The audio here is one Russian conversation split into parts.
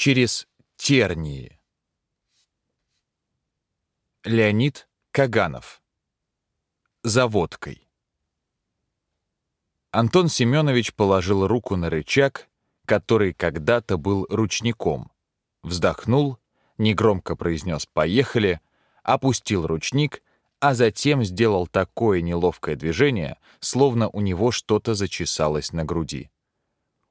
через тернии. Леонид Каганов. За водкой. Антон Семенович положил руку на рычаг, который когда-то был ручником, вздохнул, негромко произнес «поехали», опустил ручник, а затем сделал такое неловкое движение, словно у него что-то зачесалось на груди.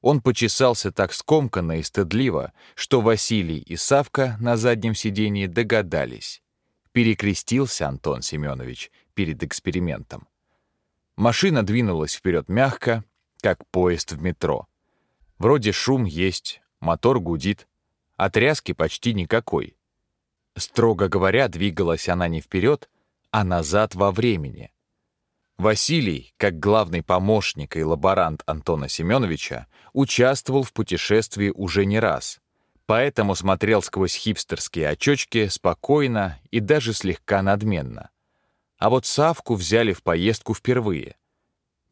Он почесался так скомканно и стыдливо, что Василий и Савка на заднем сидении догадались. Перекрестился Антон Семенович перед экспериментом. Машина двинулась вперед мягко, как поезд в метро. Вроде шум есть, мотор гудит, а тряски почти никакой. Строго говоря, двигалась она не вперед, а назад во времени — Василий, как главный помощник и лаборант Антона Семеновича, участвовал в путешествии уже не раз, поэтому смотрел сквозь хипстерские очочки спокойно и даже слегка надменно. А вот Савку взяли в поездку впервые.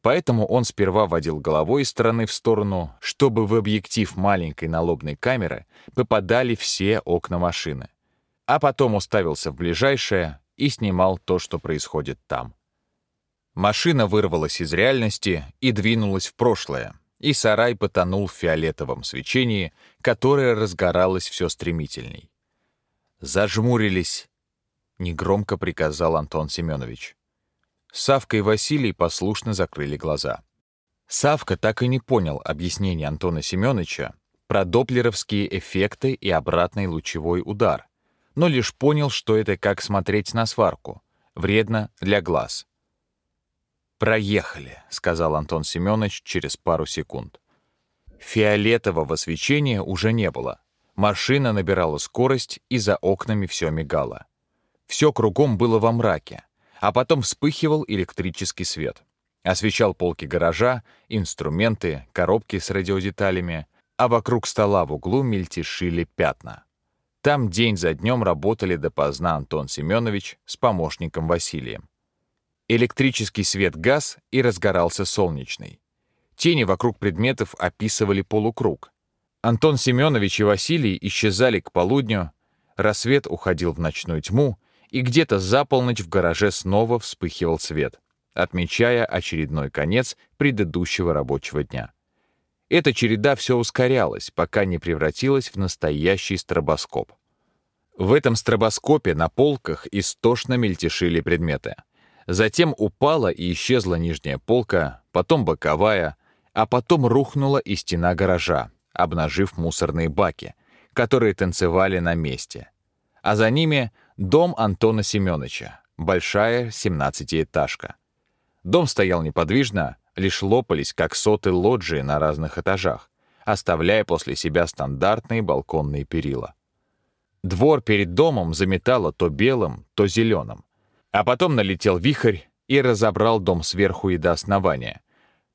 Поэтому он сперва водил головой из стороны в сторону, чтобы в объектив маленькой налобной камеры попадали все окна машины. А потом уставился в ближайшее и снимал то, что происходит там. Машина вырвалась из реальности и двинулась в прошлое, и сарай потонул в фиолетовом свечении, которое разгоралось все стремительней. «Зажмурились», — негромко приказал Антон Семенович. Савка и Василий послушно закрыли глаза. Савка так и не понял объяснения Антона Семеновича про доплеровские эффекты и обратный лучевой удар, но лишь понял, что это как смотреть на сварку, вредно для глаз — «Проехали», — сказал Антон Семенович через пару секунд. Фиолетового свечения уже не было. Машина набирала скорость, и за окнами все мигало. Все кругом было во мраке, а потом вспыхивал электрический свет. Освещал полки гаража, инструменты, коробки с радиодеталями, а вокруг стола в углу мельтешили пятна. Там день за днем работали допоздна Антон Семенович с помощником Василием. Электрический свет газ и разгорался солнечный. Тени вокруг предметов описывали полукруг. Антон Семенович и Василий исчезали к полудню, рассвет уходил в ночную тьму, и где-то за полночь в гараже снова вспыхивал свет, отмечая очередной конец предыдущего рабочего дня. Эта череда все ускорялась, пока не превратилась в настоящий стробоскоп. В этом стробоскопе на полках истошно мельтешили предметы — Затем упала и исчезла нижняя полка, потом боковая, а потом рухнула и стена гаража, обнажив мусорные баки, которые танцевали на месте. А за ними дом Антона Семеновича, большая семнадцатиэтажка. Дом стоял неподвижно, лишь лопались, как соты лоджии на разных этажах, оставляя после себя стандартные балконные перила. Двор перед домом заметало то белым, то зеленым. А потом налетел вихрь и разобрал дом сверху и до основания.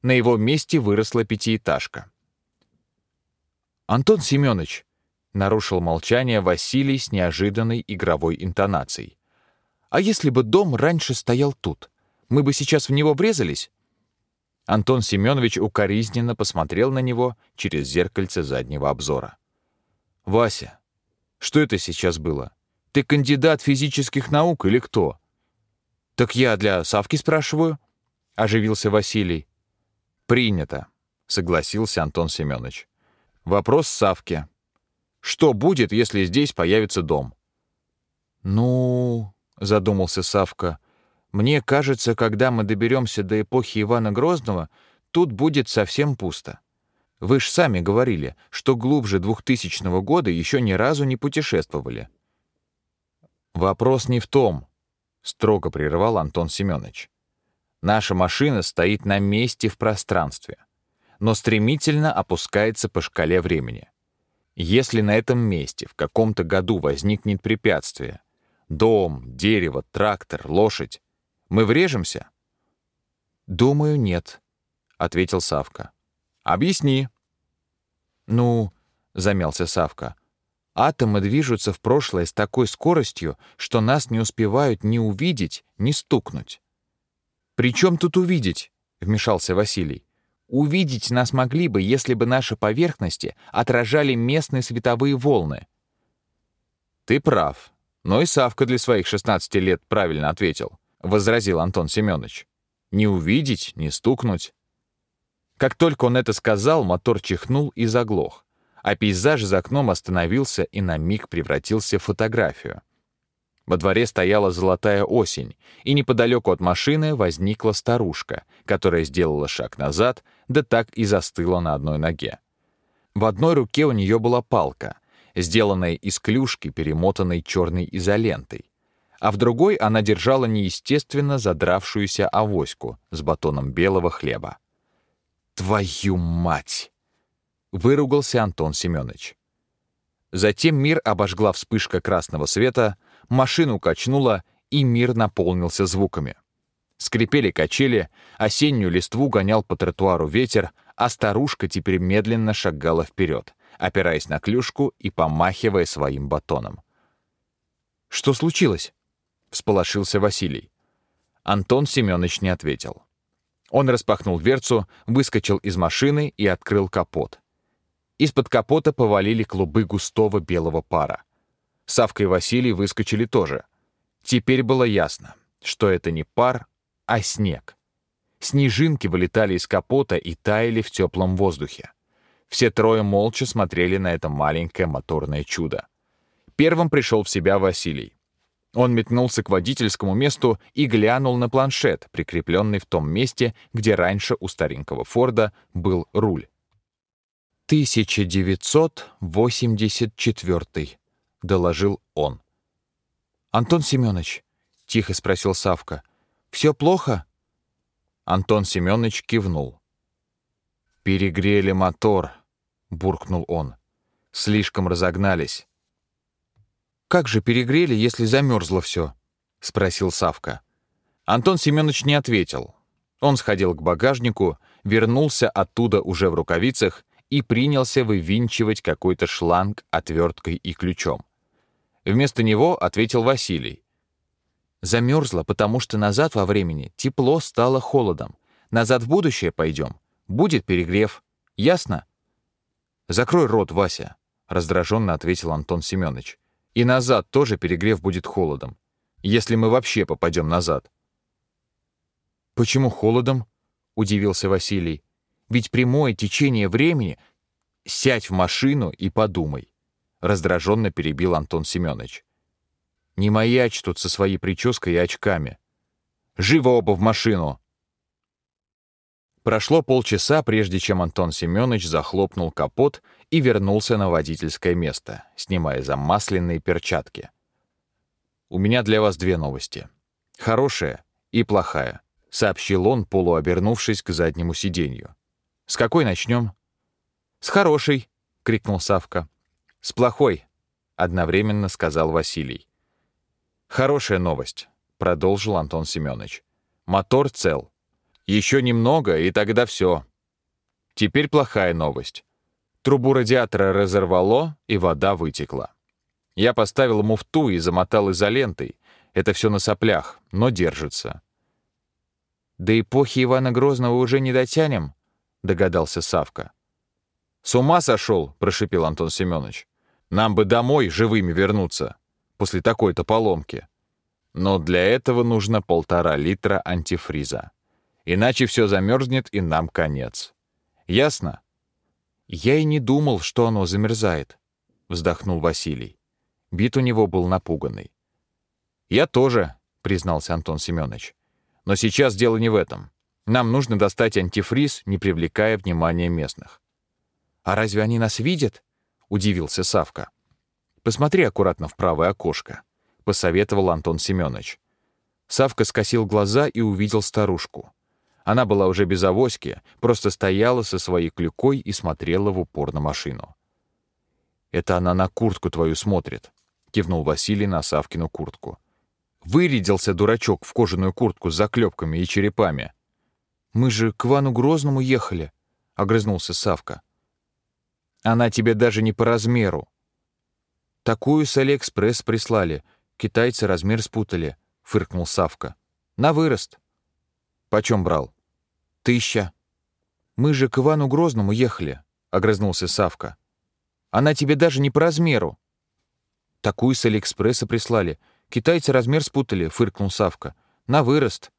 На его месте выросла пятиэтажка. «Антон Семенович», — нарушил молчание Василий с неожиданной игровой интонацией. «А если бы дом раньше стоял тут, мы бы сейчас в него врезались?» Антон Семенович укоризненно посмотрел на него через зеркальце заднего обзора. «Вася, что это сейчас было? Ты кандидат физических наук или кто?» «Так я для Савки спрашиваю?» — оживился Василий. «Принято», — согласился Антон Семенович. «Вопрос Савке. Что будет, если здесь появится дом?» «Ну...» — задумался Савка. «Мне кажется, когда мы доберемся до эпохи Ивана Грозного, тут будет совсем пусто. Вы ж сами говорили, что глубже двухтысячного года еще ни разу не путешествовали». «Вопрос не в том», строго прервал Антон Семенович. Наша машина стоит на месте в пространстве, но стремительно опускается по шкале времени. Если на этом месте в каком-то году возникнет препятствие — дом, дерево, трактор, лошадь — мы врежемся? «Думаю, нет», — ответил Савка. «Объясни». «Ну», — замялся Савка, Атомы движутся в прошлое с такой скоростью, что нас не успевают ни увидеть, ни стукнуть. «При чем тут увидеть?» — вмешался Василий. Увидеть нас могли бы, если бы наши поверхности отражали местные световые волны. Ты прав. Но и Савка для своих 16 лет правильно ответил, возразил Антон Семенович. Не увидеть, не стукнуть. Как только он это сказал, мотор чихнул и заглох, а пейзаж за окном остановился и на миг превратился в фотографию. Во дворе стояла золотая осень, и неподалеку от машины возникла старушка, которая сделала шаг назад, да так и застыла на одной ноге. В одной руке у нее была палка, сделанная из клюшки, перемотанной черной изолентой, а в другой она держала неестественно задравшуюся авоську с батоном белого хлеба. «Твою мать!» — выругался Антон Семенович. Затем мир обожгла вспышка красного света — машину качнуло, и мир наполнился звуками. Скрипели качели, осеннюю листву гонял по тротуару ветер, а старушка теперь медленно шагала вперед, опираясь на клюшку и помахивая своим батоном. «Что случилось?» — всполошился Василий. Антон Семенович не ответил. Он распахнул дверцу, выскочил из машины и открыл капот. Из-под капота повалили клубы густого белого пара. Савка и Василий выскочили тоже. Теперь было ясно, что это не пар, а снег. Снежинки вылетали из капота и таяли в теплом воздухе. Все трое молча смотрели на это маленькое моторное чудо. Первым пришел в себя Василий. Он метнулся к водительскому месту и глянул на планшет, прикрепленный в том месте, где раньше у старенького Форда был руль. 1984 — доложил он. «Антон Семенович», — тихо спросил Савка, — «все плохо?» Антон Семенович кивнул. «Перегрели мотор», — буркнул он. «Слишком разогнались». «Как же перегрели, если замерзло все?» — спросил Савка. Антон Семенович не ответил. Он сходил к багажнику, вернулся оттуда уже в рукавицах и принялся вывинчивать какой-то шланг отверткой и ключом. Вместо него ответил Василий. Замерзла, потому что назад во времени тепло стало холодом. Назад в будущее пойдем. Будет перегрев. Ясно? Закрой рот, Вася, раздраженно ответил Антон Семенович. И назад тоже перегрев будет холодом. Если мы вообще попадем назад. Почему холодом? удивился Василий. Ведь прямое течение времени сядь в машину и подумай раздраженно перебил Антон Семенович. Не маячь тут со своей прической и очками. Живо оба в машину. Прошло полчаса, прежде чем Антон Семенович захлопнул капот и вернулся на водительское место, снимая замасленные перчатки. «У меня для вас две новости. Хорошая и плохая», — сообщил он, полуобернувшись к заднему сиденью. «С какой начнем?» «С хорошей», — крикнул Савка. «С плохой», — одновременно сказал Василий. «Хорошая новость», — продолжил Антон Семенович. «Мотор цел. Еще немного, и тогда все. Теперь плохая новость. Трубу радиатора разорвало, и вода вытекла. Я поставил муфту и замотал изолентой. Это все на соплях, но держится». «До эпохи Ивана Грозного уже не дотянем?» — догадался Савка. «С ума сошел!» — прошипел Антон Семенович. Нам бы домой живыми вернуться после такой-то поломки. Но для этого нужно полтора литра антифриза. Иначе все замерзнет, и нам конец. Ясно? Я и не думал, что оно замерзает, вздохнул Василий. Вид у него был напуганный. Я тоже, признался Антон Семенович. Но сейчас дело не в этом. Нам нужно достать антифриз, не привлекая внимания местных. А разве они нас видят? удивился Савка. Посмотри аккуратно в правое окошко, посоветовал Антон Семенович. Савка скосил глаза и увидел старушку. Она была уже без авоськи, просто стояла со своей клюкой и смотрела в упор на машину. «Это она на куртку твою смотрит», — кивнул Василий на Савкину куртку. «Вырядился дурачок в кожаную куртку с заклепками и черепами». «Мы же к Ивану Грозному ехали», — огрызнулся Савка. Она тебе даже не по размеру. Такую с Алиэкспресс прислали. Китайцы размер спутали, фыркнул Савка. На вырост. Почем брал? Тысяча. Мы же к Ивану Грозному ехали, — огрызнулся Савка. Она тебе даже не по размеру. Такую с Алиэкспресса прислали. Китайцы размер спутали, — фыркнул Савка. На вырост.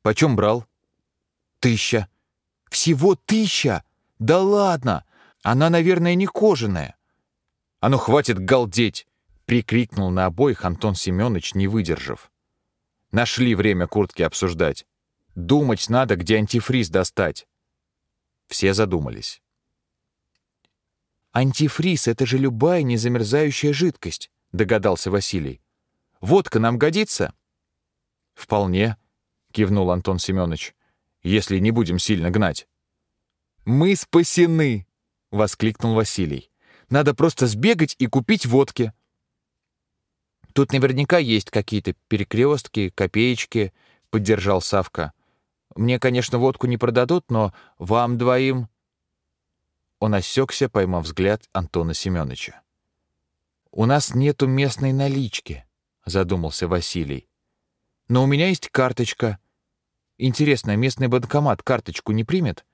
Почем брал? Тысяча. Всего тысяча? Да ладно! Она, наверное, не кожаная. А ну, хватит галдеть! Прикрикнул на обоих Антон Семенович, не выдержав. Нашли время куртки обсуждать. Думать надо, где антифриз достать. Все задумались. «Антифриз — это же любая незамерзающая жидкость», — догадался Василий. «Водка нам годится?» «Вполне», — кивнул Антон Семенович, «если не будем сильно гнать». «Мы спасены!» — воскликнул Василий. «Надо просто сбегать и купить водки». «Тут наверняка есть какие-то перекрестки, копеечки», — поддержал Савка. «Мне, конечно, водку не продадут, но вам двоим...» Он осекся, поймав взгляд Антона Семеновича. «У нас нету местной налички», — задумался Василий. «Но у меня есть карточка. Интересно, местный банкомат карточку не примет?»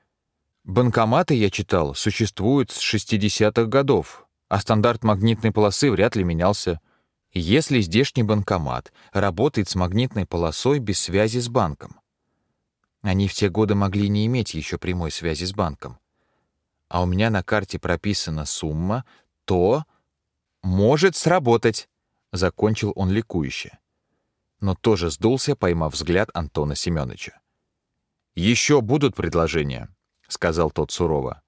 Банкоматы, я читал, существуют с 60-х годов, а стандарт магнитной полосы вряд ли менялся. Если здешний банкомат работает с магнитной полосой без связи с банком. Они в те годы могли не иметь еще прямой связи с банком. А у меня на карте прописана сумма, то может сработать, закончил он ликующе. Но тоже сдулся, поймав взгляд Антона Семеновича. Еще будут предложения, — сказал тот сурово.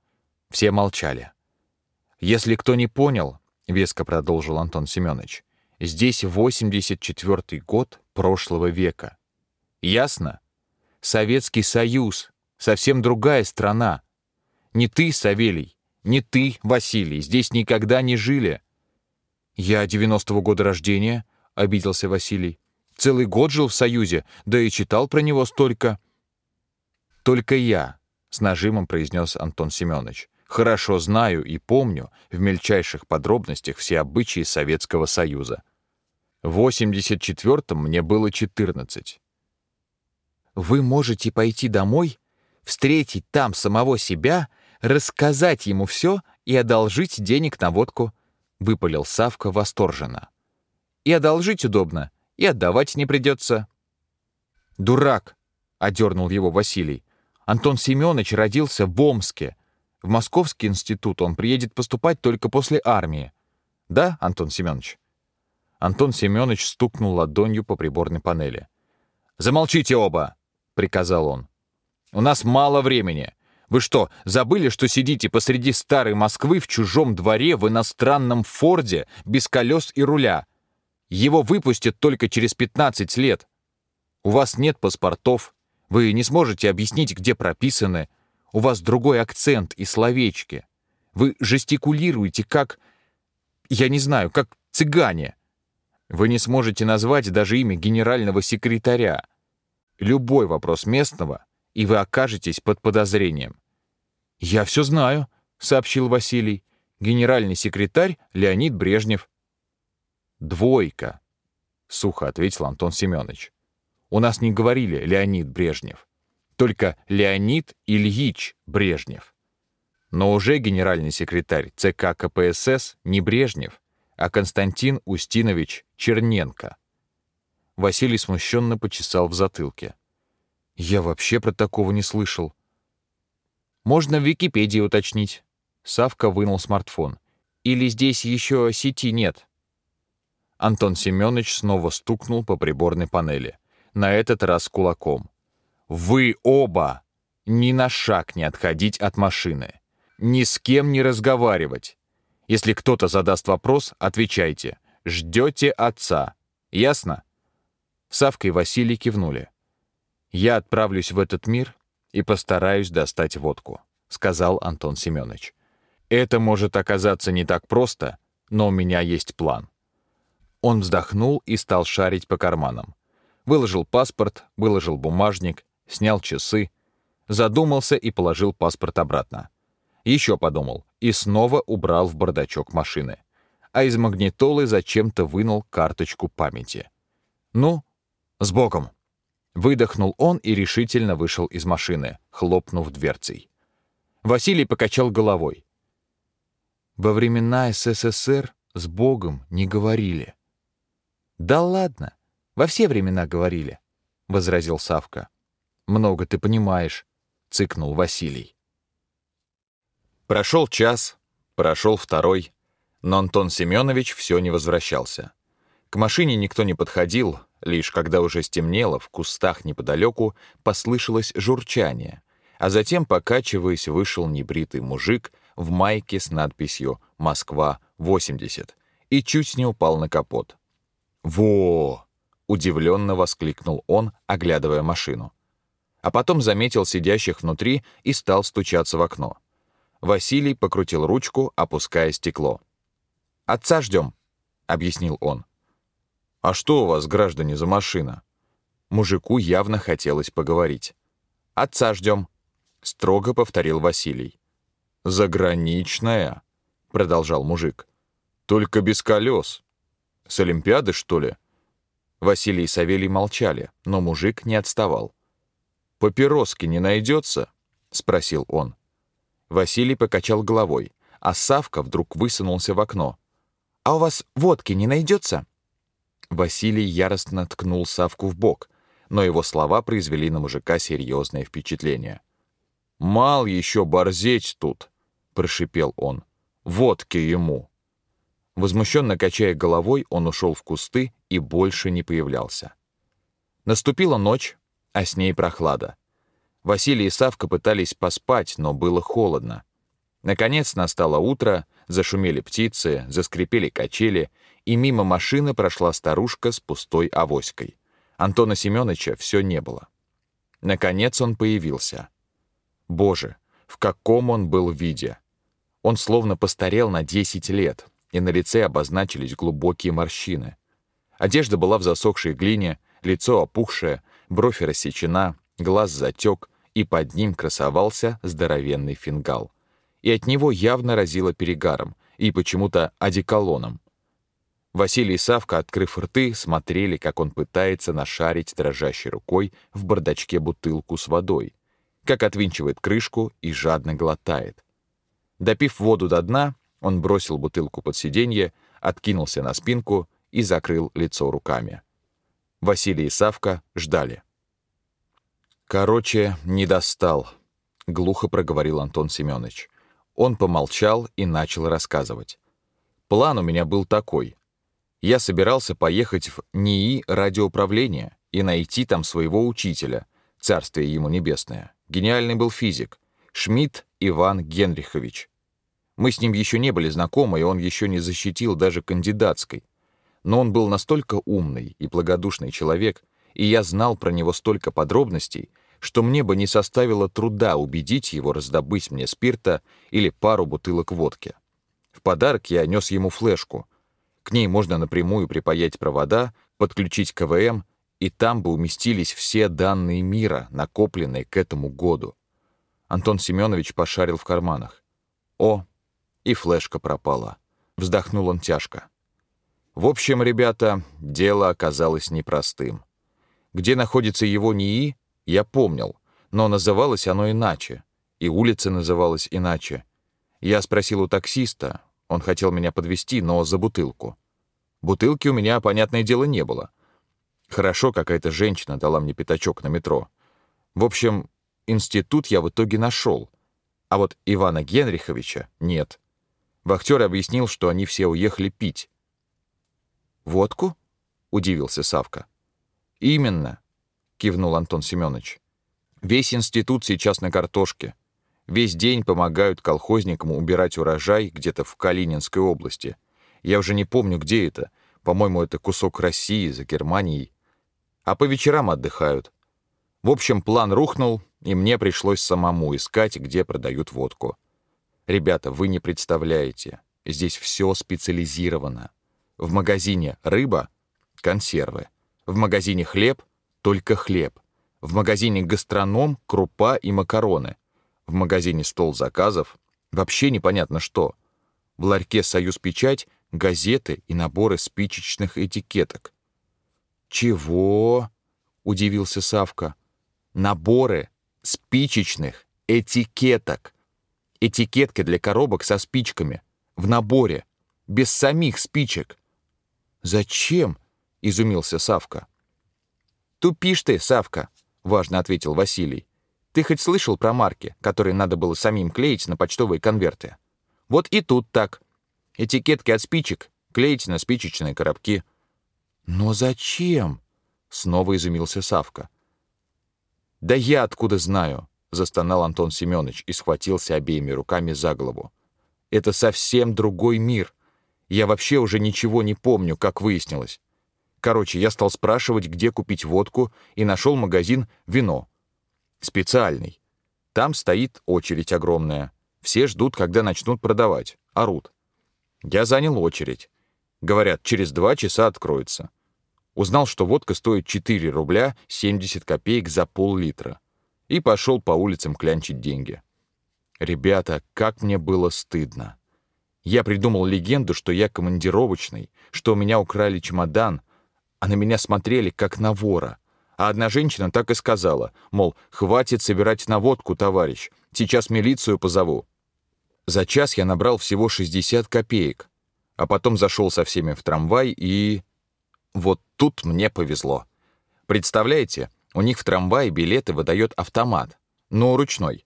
Все молчали. «Если кто не понял, — веско продолжил Антон Семенович, — здесь 84-й год прошлого века. Ясно? Советский Союз, совсем другая страна. Не ты, Савелий, не ты, Василий, здесь никогда не жили». «Я 90-го года рождения», — обиделся Василий. «Целый год жил в Союзе, да и читал про него столько». «Только я, с нажимом произнес Антон Семенович. Хорошо знаю и помню в мельчайших подробностях все обычаи Советского Союза. В 84-м мне было 14. Вы можете пойти домой, встретить там самого себя, рассказать ему все и одолжить денег на водку, выпалил Савка восторженно. И одолжить удобно, и отдавать не придется. Дурак, одернул его Василий. Антон Семенович родился в Омске. В Московский институт он приедет поступать только после армии. Да, Антон Семенович?» Антон Семенович стукнул ладонью по приборной панели. «Замолчите оба!» — приказал он. «У нас мало времени. Вы что, забыли, что сидите посреди старой Москвы в чужом дворе в иностранном Форде без колес и руля? Его выпустят только через 15 лет. У вас нет паспортов, вы не сможете объяснить, где прописаны. У вас другой акцент и словечки. Вы жестикулируете как... Я не знаю, как цыгане. Вы не сможете назвать даже имя генерального секретаря. Любой вопрос местного, и вы окажетесь под подозрением. «Я все знаю», — сообщил Василий. «Генеральный секретарь Леонид Брежнев». «Двойка», — сухо ответил Антон Семенович. У нас не говорили Леонид Брежнев, только Леонид Ильич Брежнев. Но уже генеральный секретарь ЦК КПСС не Брежнев, а Константин Устинович Черненко. Василий смущенно почесал в затылке. «Я вообще про такого не слышал». «Можно в Википедии уточнить». Савка вынул смартфон. «Или здесь еще сети нет?» Антон Семенович снова стукнул по приборной панели на этот раз кулаком. «Вы оба ни на шаг не отходить от машины, ни с кем не разговаривать. Если кто-то задаст вопрос, отвечайте. Ждете отца. Ясно?» Савка и Василий кивнули. «Я отправлюсь в этот мир и постараюсь достать водку», — сказал Антон Семенович. «Это может оказаться не так просто, но у меня есть план». Он вздохнул и стал шарить по карманам. Выложил паспорт, выложил бумажник, снял часы, задумался и положил паспорт обратно. Еще подумал и снова убрал в бардачок машины. А из магнитолы зачем-то вынул карточку памяти. «Ну, с Богом!» Выдохнул он и решительно вышел из машины, хлопнув дверцей. Василий покачал головой. Во времена СССР с Богом не говорили. Да ладно, во все времена говорили, возразил Савка. Много ты понимаешь, цыкнул Василий. Прошел час, прошел второй, но Антон Семенович все не возвращался. К машине никто не подходил, лишь когда уже стемнело, в кустах неподалеку послышалось журчание, а затем, покачиваясь, вышел небритый мужик в майке с надписью «Москва, 80» и чуть не упал на капот. «Во!» — удивленно воскликнул он, оглядывая машину. А потом заметил сидящих внутри и стал стучаться в окно. Василий покрутил ручку, опуская стекло. «Отца ждем», — объяснил он. «А что у вас, граждане, за машина?» Мужику явно хотелось поговорить. «Отца ждем», — строго повторил Василий. «Заграничная», — продолжал мужик. «Только без колес. С Олимпиады, что ли?» Василий и Савелий молчали, но мужик не отставал. «Папироски не найдется?» — спросил он. Василий покачал головой, а Савка вдруг высунулся в окно. «А у вас водки не найдется?» Василий яростно ткнул Савку в бок, но его слова произвели на мужика серьезное впечатление. «Мал еще борзеть тут!» — прошипел он. «Водки ему!» Возмущенно качая головой, он ушел в кусты и больше не появлялся. Наступила ночь, а с ней прохлада. Василий и Савка пытались поспать, но было холодно. Наконец настало утро, зашумели птицы, заскрипели качели, и мимо машины прошла старушка с пустой авоськой. Антона Семеновича все не было. Наконец он появился. Боже, в каком он был виде! Он словно постарел на 10 лет, и на лице обозначились глубокие морщины. Одежда была в засохшей глине, лицо опухшее, бровь рассечена, глаз затек, и под ним красовался здоровенный фингал. И от него явно разило перегаром и почему-то одеколоном. Василий и Савка, открыв рты, смотрели, как он пытается нашарить дрожащей рукой в бардачке бутылку с водой, как отвинчивает крышку и жадно глотает. Допив воду до дна, он бросил бутылку под сиденье, откинулся на спинку и закрыл лицо руками. Василий и Савка ждали. «Короче, не достал», — глухо проговорил Антон Семенович. Он помолчал и начал рассказывать. «План у меня был такой. Я собирался поехать в НИИ радиоуправления и найти там своего учителя, царствие ему небесное. Гениальный был физик, Шмидт Иван Генрихович. Мы с ним еще не были знакомы, и он еще не защитил даже кандидатской. Но он был настолько умный и благодушный человек — и я знал про него столько подробностей, что мне бы не составило труда убедить его раздобыть мне спирта или пару бутылок водки. В подарок я нес ему флешку. К ней можно напрямую припаять провода, подключить КВМ, и там бы уместились все данные мира, накопленные к этому году. Антон Семенович пошарил в карманах. О, и флешка пропала. Вздохнул он тяжко. В общем, ребята, дело оказалось непростым. Где находится его НИИ, я помнил, но называлось оно иначе, и улица называлась иначе. Я спросил у таксиста, он хотел меня подвести, но за бутылку. Бутылки у меня, понятное дело, не было. Хорошо, какая-то женщина дала мне пятачок на метро. В общем, институт я в итоге нашел, а вот Ивана Генриховича нет. Вахтер объяснил, что они все уехали пить. «Водку?» — удивился Савка. «Именно», — кивнул Антон Семенович. «Весь институт сейчас на картошке. Весь день помогают колхозникам убирать урожай где-то в Калининской области. Я уже не помню, где это. По-моему, это кусок России за Германией. А по вечерам отдыхают. В общем, план рухнул, и мне пришлось самому искать, где продают водку. Ребята, вы не представляете. Здесь все специализировано. В магазине рыба — консервы. В магазине хлеб — только хлеб. В магазине гастроном — крупа и макароны. В магазине стол заказов — вообще непонятно что. В ларьке «Союз Печать» — газеты и наборы спичечных этикеток. «Чего?» — удивился Савка. «Наборы спичечных этикеток. Этикетки для коробок со спичками. В наборе. Без самих спичек». «Зачем?» — изумился Савка. «Тупишь ты, Савка», — важно ответил Василий. «Ты хоть слышал про марки, которые надо было самим клеить на почтовые конверты? Вот и тут так. Этикетки от спичек клеить на спичечные коробки». «Но зачем?» — снова изумился Савка. «Да я откуда знаю?» — застонал Антон Семенович и схватился обеими руками за голову. «Это совсем другой мир. Я вообще уже ничего не помню, как выяснилось. Короче, я стал спрашивать, где купить водку, и нашел магазин «Вино». Специальный. Там стоит очередь огромная. Все ждут, когда начнут продавать. Орут. Я занял очередь. Говорят, через два часа откроется. Узнал, что водка стоит 4 рубля 70 копеек за пол-литра. И пошел по улицам клянчить деньги. Ребята, как мне было стыдно. Я придумал легенду, что я командировочный, что у меня украли чемодан, а на меня смотрели, как на вора. А одна женщина так и сказала, мол, хватит собирать на водку, товарищ, сейчас милицию позову. За час я набрал всего 60 копеек, а потом зашел со всеми в трамвай и... Вот тут мне повезло. Представляете, у них в трамвае билеты выдает автомат, но ручной.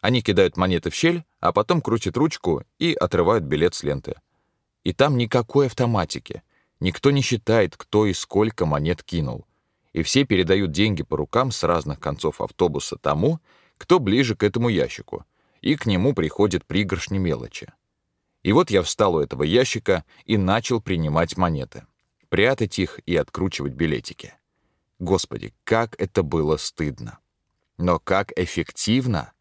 Они кидают монеты в щель, а потом крутят ручку и отрывают билет с ленты. И там никакой автоматики. Никто не считает, кто и сколько монет кинул. И все передают деньги по рукам с разных концов автобуса тому, кто ближе к этому ящику, и к нему приходит пригоршни мелочи. И вот я встал у этого ящика и начал принимать монеты, прятать их и откручивать билетики. Господи, как это было стыдно. Но как эффективно!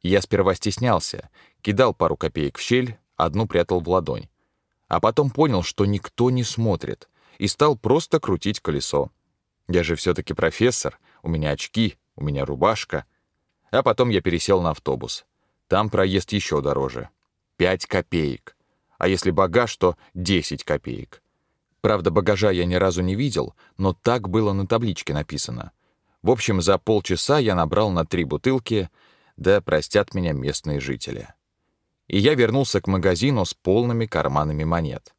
Я сперва стеснялся, кидал пару копеек в щель, одну прятал в ладонь а потом понял, что никто не смотрит, и стал просто крутить колесо. Я же все-таки профессор, у меня очки, у меня рубашка. А потом я пересел на автобус. Там проезд еще дороже. Пять копеек. А если багаж, то десять копеек. Правда, багажа я ни разу не видел, но так было на табличке написано. В общем, за полчаса я набрал на три бутылки, да простят меня местные жители и я вернулся к магазину с полными карманами монет.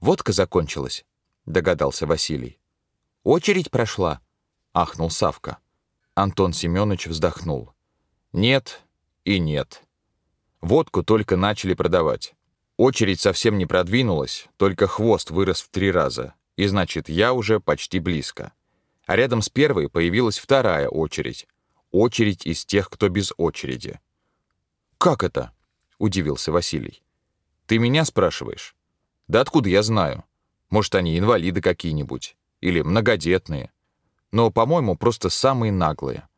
«Водка закончилась», — догадался Василий. «Очередь прошла», — ахнул Савка. Антон Семенович вздохнул. «Нет и нет. Водку только начали продавать. Очередь совсем не продвинулась, только хвост вырос в три раза, и значит, я уже почти близко. А рядом с первой появилась вторая очередь. Очередь из тех, кто без очереди. «Как это?» — удивился Василий. «Ты меня спрашиваешь? Да откуда я знаю? Может, они инвалиды какие-нибудь? Или многодетные? Но, по-моему, просто самые наглые.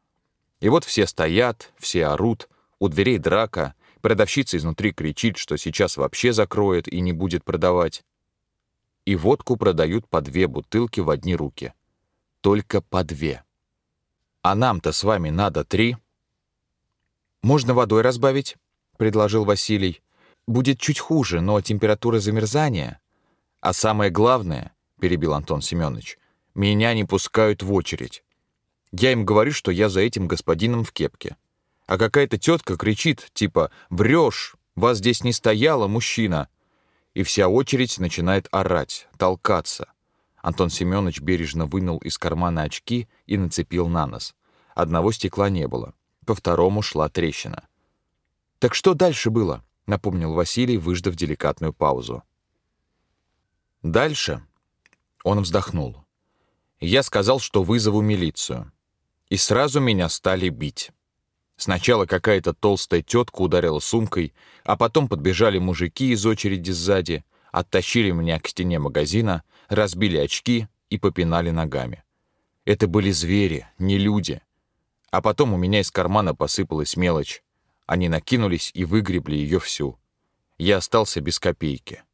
И вот все стоят, все орут, у дверей драка, продавщица изнутри кричит, что сейчас вообще закроет и не будет продавать. И водку продают по две бутылки в одни руки. Только по две. А нам-то с вами надо три — «Можно водой разбавить», — предложил Василий. «Будет чуть хуже, но температура замерзания...» «А самое главное», — перебил Антон Семенович, «меня не пускают в очередь. Я им говорю, что я за этим господином в кепке. А какая-то тетка кричит, типа «Врешь! Вас здесь не стояло, мужчина!» И вся очередь начинает орать, толкаться. Антон Семенович бережно вынул из кармана очки и нацепил на нос. Одного стекла не было по второму шла трещина. «Так что дальше было?» — напомнил Василий, выждав деликатную паузу. «Дальше?» — он вздохнул. «Я сказал, что вызову милицию. И сразу меня стали бить. Сначала какая-то толстая тетка ударила сумкой, а потом подбежали мужики из очереди сзади, оттащили меня к стене магазина, разбили очки и попинали ногами. Это были звери, не люди. А потом у меня из кармана посыпалась мелочь. Они накинулись и выгребли ее всю. Я остался без копейки.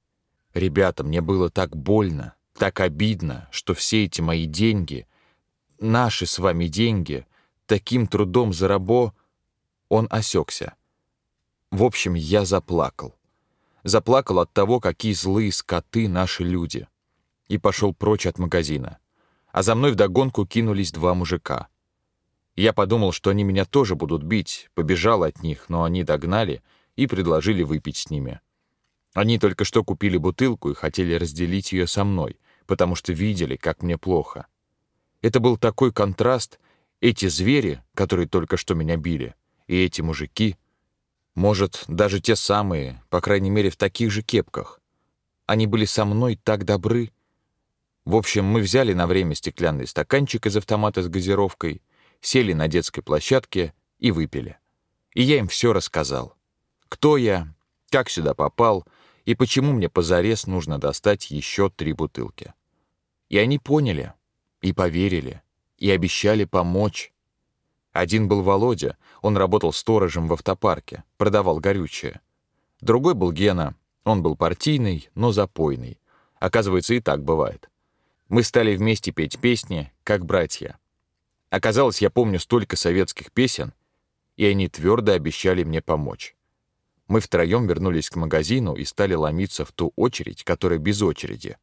Ребята, мне было так больно, так обидно, что все эти мои деньги, наши с вами деньги, таким трудом зарабо... Он осекся. В общем, я заплакал. Заплакал от того, какие злые скоты наши люди. И пошел прочь от магазина. а за мной вдогонку кинулись два мужика. Я подумал, что они меня тоже будут бить, побежал от них, но они догнали и предложили выпить с ними. Они только что купили бутылку и хотели разделить ее со мной, потому что видели, как мне плохо. Это был такой контраст, эти звери, которые только что меня били, и эти мужики, может, даже те самые, по крайней мере, в таких же кепках. Они были со мной так добры. В общем, мы взяли на время стеклянный стаканчик из автомата с газировкой, сели на детской площадке и выпили. И я им все рассказал. Кто я, как сюда попал и почему мне позарез нужно достать еще три бутылки. И они поняли, и поверили, и обещали помочь. Один был Володя, он работал сторожем в автопарке, продавал горючее. Другой был Гена, он был партийный, но запойный. Оказывается, и так бывает. Мы стали вместе петь песни, как братья. Оказалось, я помню столько советских песен, и они твердо обещали мне помочь. Мы втроем вернулись к магазину и стали ломиться в ту очередь, которая без очереди.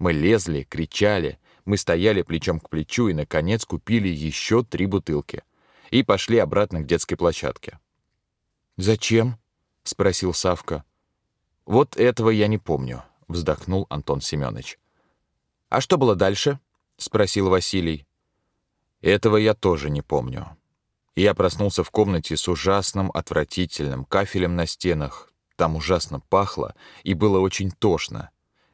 Мы лезли, кричали, мы стояли плечом к плечу и, наконец, купили еще три бутылки — и пошли обратно к детской площадке. «Зачем?» — спросил Савка. «Вот этого я не помню», — вздохнул Антон Семенович. «А что было дальше?» — спросил Василий. «Этого я тоже не помню. Я проснулся в комнате с ужасным, отвратительным кафелем на стенах. Там ужасно пахло и было очень тошно.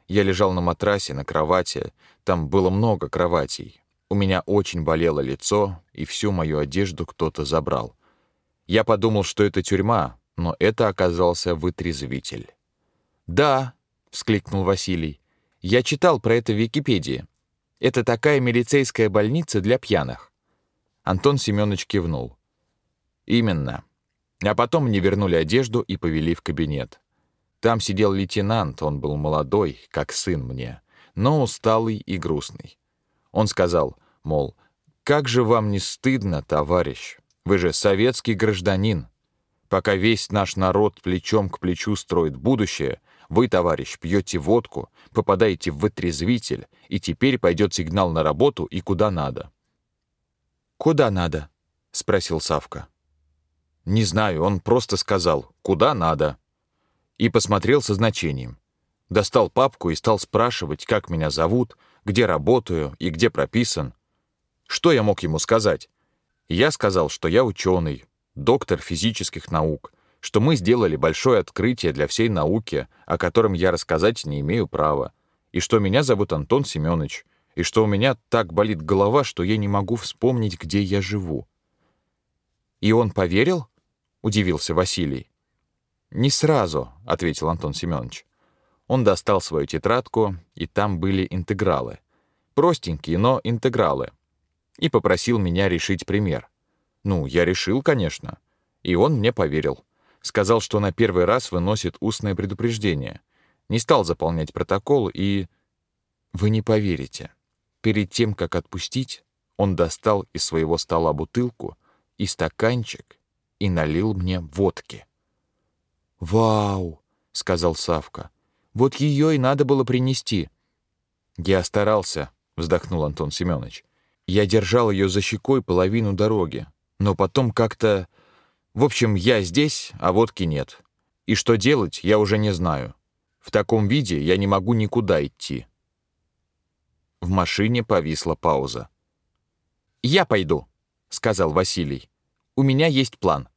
Я лежал на матрасе, на кровати. Там было много кроватей. У меня очень болело лицо, и всю мою одежду кто-то забрал. Я подумал, что это тюрьма, но это оказался вытрезвитель. «Да», — вскликнул Василий, — «я читал про это в Википедии. Это такая милицейская больница для пьяных». Антон Семенович кивнул. «Именно. А потом мне вернули одежду и повели в кабинет. Там сидел лейтенант, он был молодой, как сын мне, но усталый и грустный. Он сказал, Мол, как же вам не стыдно, товарищ? Вы же советский гражданин. Пока весь наш народ плечом к плечу строит будущее, вы, товарищ, пьете водку, попадаете в вытрезвитель, и теперь пойдет сигнал на работу и куда надо. «Куда надо?» — спросил Савка. «Не знаю, он просто сказал, куда надо». И посмотрел со значением. Достал папку и стал спрашивать, как меня зовут, где работаю и где прописан. Что я мог ему сказать? Я сказал, что я ученый, доктор физических наук, что мы сделали большое открытие для всей науки, о котором я рассказать не имею права, и что меня зовут Антон Семенович, и что у меня так болит голова, что я не могу вспомнить, где я живу. «И он поверил?» — удивился Василий. «Не сразу», — ответил Антон Семенович. Он достал свою тетрадку, и там были интегралы. Простенькие, но интегралы и попросил меня решить пример. Ну, я решил, конечно. И он мне поверил. Сказал, что на первый раз выносит устное предупреждение. Не стал заполнять протокол и... Вы не поверите. Перед тем, как отпустить, он достал из своего стола бутылку и стаканчик и налил мне водки. «Вау!» — сказал Савка. «Вот ее и надо было принести». «Я старался», — вздохнул Антон Семенович. Я держал ее за щекой половину дороги, но потом как-то... В общем, я здесь, а водки нет. И что делать, я уже не знаю. В таком виде я не могу никуда идти. В машине повисла пауза. «Я пойду», — сказал Василий. «У меня есть план.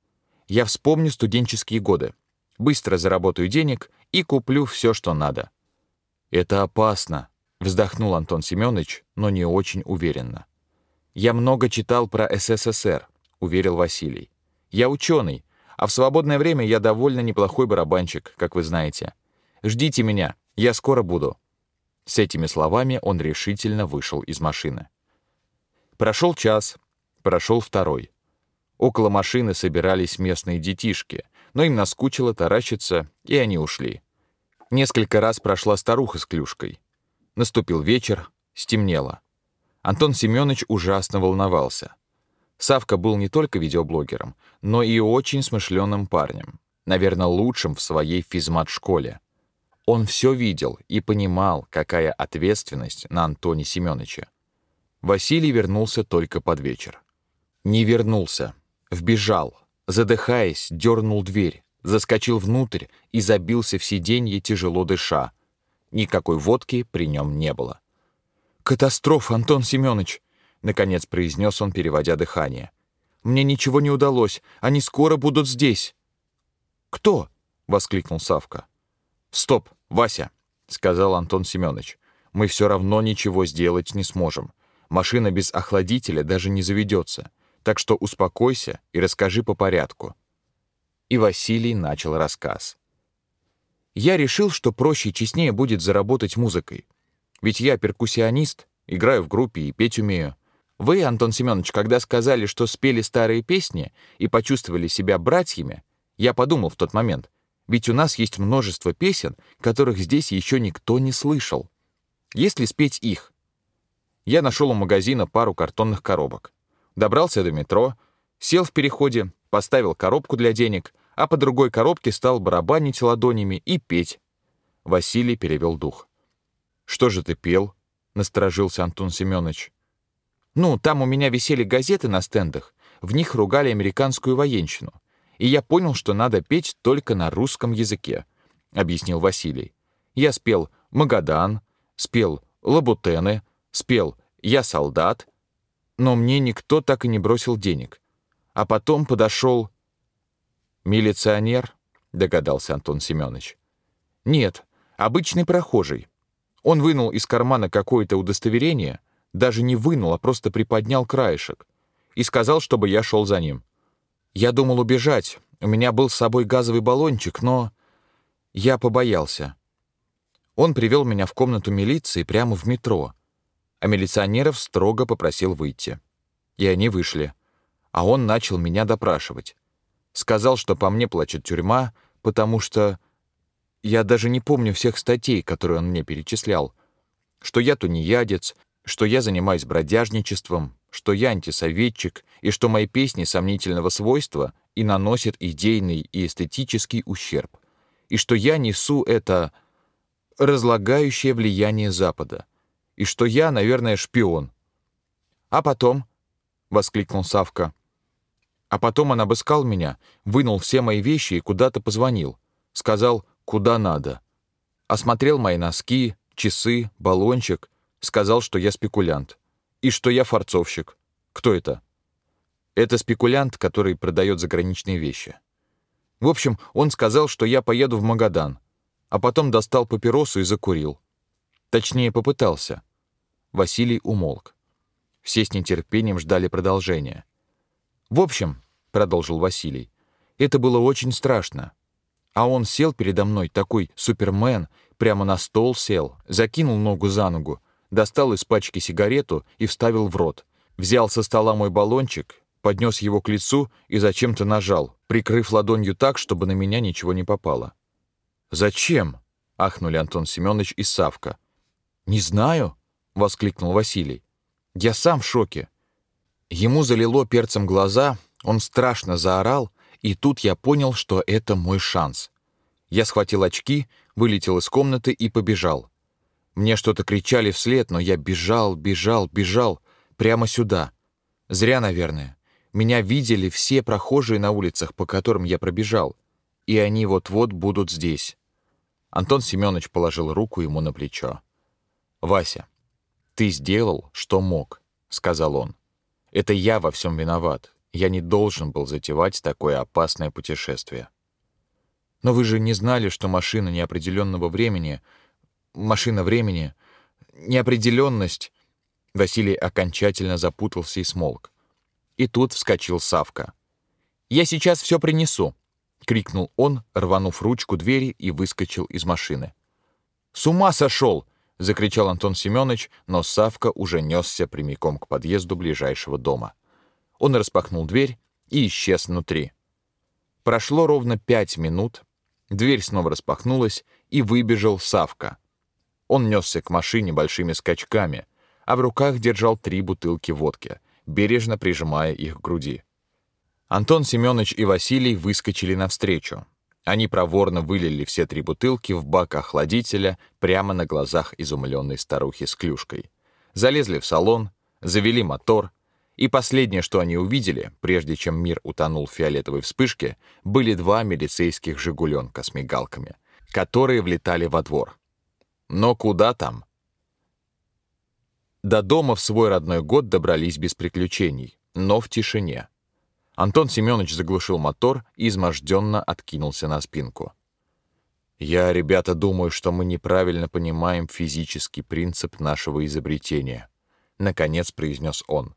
Я вспомню студенческие годы. Быстро заработаю денег и куплю все, что надо». «Это опасно», — вздохнул Антон Семенович, но не очень уверенно. «Я много читал про СССР», — уверил Василий. «Я ученый, а в свободное время я довольно неплохой барабанщик, как вы знаете. Ждите меня, я скоро буду». С этими словами он решительно вышел из машины. Прошел час, прошел второй. Около машины собирались местные детишки, но им наскучило таращиться, и они ушли. Несколько раз прошла старуха с клюшкой. Наступил вечер, стемнело. Антон Семенович ужасно волновался. Савка был не только видеоблогером, но и очень смышленым парнем, наверное, лучшим в своей физмат-школе. Он все видел и понимал, какая ответственность на Антоне Семеновиче. Василий вернулся только под вечер. Не вернулся. Вбежал. Задыхаясь, дернул дверь, заскочил внутрь и забился в сиденье, тяжело дыша. Никакой водки при нем не было. «Катастрофа, Антон Семенович!» — наконец произнес он, переводя дыхание. «Мне ничего не удалось. Они скоро будут здесь». «Кто?» — воскликнул Савка. «Стоп, Вася!» — сказал Антон Семенович. «Мы все равно ничего сделать не сможем. Машина без охладителя даже не заведется. Так что успокойся и расскажи по порядку». И Василий начал рассказ. «Я решил, что проще и честнее будет заработать музыкой. Ведь я перкуссионист, играю в группе и петь умею. Вы, Антон Семенович, когда сказали, что спели старые песни и почувствовали себя братьями, я подумал в тот момент, ведь у нас есть множество песен, которых здесь еще никто не слышал. Если спеть их? Я нашел у магазина пару картонных коробок. Добрался до метро, сел в переходе, поставил коробку для денег, а по другой коробке стал барабанить ладонями и петь. Василий перевел дух. «Что же ты пел?» — насторожился Антон Семенович. «Ну, там у меня висели газеты на стендах, в них ругали американскую военщину. И я понял, что надо петь только на русском языке», — объяснил Василий. «Я спел «Магадан», спел «Лабутены», спел «Я солдат», но мне никто так и не бросил денег. А потом подошел... «Милиционер?» — догадался Антон Семенович. «Нет, обычный прохожий. Он вынул из кармана какое-то удостоверение, даже не вынул, а просто приподнял краешек, и сказал, чтобы я шел за ним. Я думал убежать, у меня был с собой газовый баллончик, но я побоялся. Он привел меня в комнату милиции прямо в метро, а милиционеров строго попросил выйти. И они вышли, а он начал меня допрашивать. Сказал, что по мне плачет тюрьма, потому что я даже не помню всех статей, которые он мне перечислял. Что я тунеядец, что я занимаюсь бродяжничеством, что я антисоветчик и что мои песни сомнительного свойства и наносят идейный и эстетический ущерб, и что я несу это разлагающее влияние Запада, и что я, наверное, шпион. А потом, — воскликнул Савка, — а потом он обыскал меня, вынул все мои вещи и куда-то позвонил. Сказал, куда надо. Осмотрел мои носки, часы, баллончик, сказал, что я спекулянт. И что я форцовщик. Кто это? Это спекулянт, который продает заграничные вещи. В общем, он сказал, что я поеду в Магадан, а потом достал папиросу и закурил. Точнее, попытался. Василий умолк. Все с нетерпением ждали продолжения. «В общем», — продолжил Василий, — «это было очень страшно. А он сел передо мной, такой супермен, прямо на стол сел, закинул ногу за ногу, достал из пачки сигарету и вставил в рот. Взял со стола мой баллончик, поднес его к лицу и зачем-то нажал, прикрыв ладонью так, чтобы на меня ничего не попало. «Зачем?» — ахнули Антон Семенович и Савка. «Не знаю», — воскликнул Василий. «Я сам в шоке». Ему залило перцем глаза, он страшно заорал, и тут я понял, что это мой шанс. Я схватил очки, вылетел из комнаты и побежал. Мне что-то кричали вслед, но я бежал, бежал, бежал, прямо сюда. Зря, наверное. Меня видели все прохожие на улицах, по которым я пробежал. И они вот-вот будут здесь. Антон Семенович положил руку ему на плечо. «Вася, ты сделал, что мог», — сказал он. «Это я во всем виноват. Я не должен был затевать такое опасное путешествие. Но вы же не знали, что машина неопределенного времени, машина времени, неопределенность. Василий окончательно запутался и смолк. И тут вскочил Савка. «Я сейчас все принесу!» — крикнул он, рванув ручку двери и выскочил из машины. «С ума сошел!» — закричал Антон Семенович, но Савка уже несся прямиком к подъезду ближайшего дома. Он распахнул дверь и исчез внутри. Прошло ровно пять минут, дверь снова распахнулась, и выбежал Савка. Он несся к машине большими скачками, а в руках держал три бутылки водки, бережно прижимая их к груди. Антон Семенович и Василий выскочили навстречу. Они проворно вылили все три бутылки в бак охладителя прямо на глазах изумленной старухи с клюшкой. Залезли в салон, завели мотор, и последнее, что они увидели, прежде чем мир утонул в фиолетовой вспышке, были два милицейских «Жигуленка» с мигалками, которые влетали во двор. Но куда там? До дома в свой родной год добрались без приключений, но в тишине. Антон Семенович заглушил мотор и изможденно откинулся на спинку. «Я, ребята, думаю, что мы неправильно понимаем физический принцип нашего изобретения», — наконец произнес он.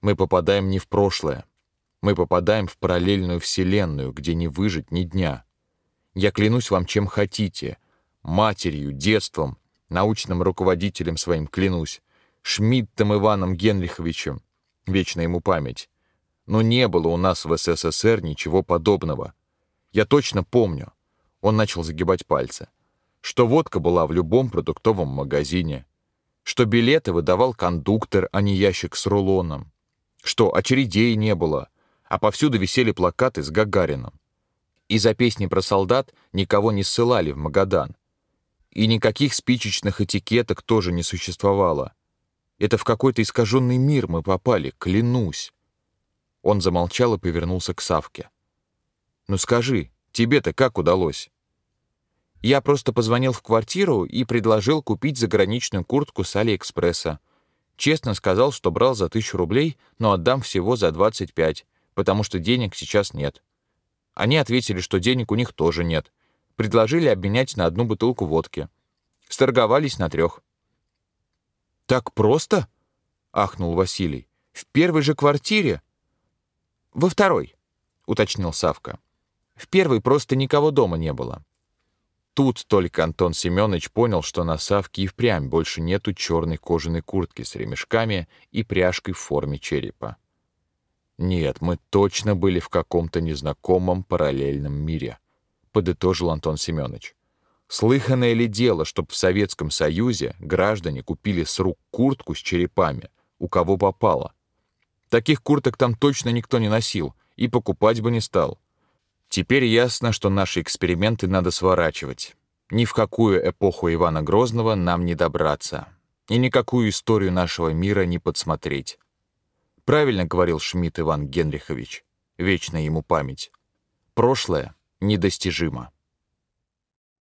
«Мы попадаем не в прошлое. Мы попадаем в параллельную вселенную, где не выжить ни дня. Я клянусь вам чем хотите. Матерью, детством, научным руководителем своим клянусь. Шмидтом Иваном Генриховичем, вечна ему память. Но не было у нас в СССР ничего подобного. Я точно помню, он начал загибать пальцы, что водка была в любом продуктовом магазине, что билеты выдавал кондуктор, а не ящик с рулоном, что очередей не было, а повсюду висели плакаты с Гагарином. И за песни про солдат никого не ссылали в Магадан. И никаких спичечных этикеток тоже не существовало. Это в какой-то искаженный мир мы попали, клянусь. Он замолчал и повернулся к Савке. «Ну скажи, тебе-то как удалось?» «Я просто позвонил в квартиру и предложил купить заграничную куртку с Алиэкспресса. Честно сказал, что брал за тысячу рублей, но отдам всего за 25, потому что денег сейчас нет. Они ответили, что денег у них тоже нет. Предложили обменять на одну бутылку водки. Сторговались на трех. «Так просто?» — ахнул Василий. «В первой же квартире?» «Во второй», — уточнил Савка. «В первой просто никого дома не было». Тут только Антон Семенович понял, что на Савке и впрямь больше нету черной кожаной куртки с ремешками и пряжкой в форме черепа. «Нет, мы точно были в каком-то незнакомом параллельном мире», — подытожил Антон Семенович. Слыханное ли дело, чтоб в Советском Союзе граждане купили с рук куртку с черепами, у кого попало? Таких курток там точно никто не носил и покупать бы не стал. Теперь ясно, что наши эксперименты надо сворачивать. Ни в какую эпоху Ивана Грозного нам не добраться. И никакую историю нашего мира не подсмотреть. Правильно говорил Шмидт Иван Генрихович. Вечная ему память. Прошлое недостижимо.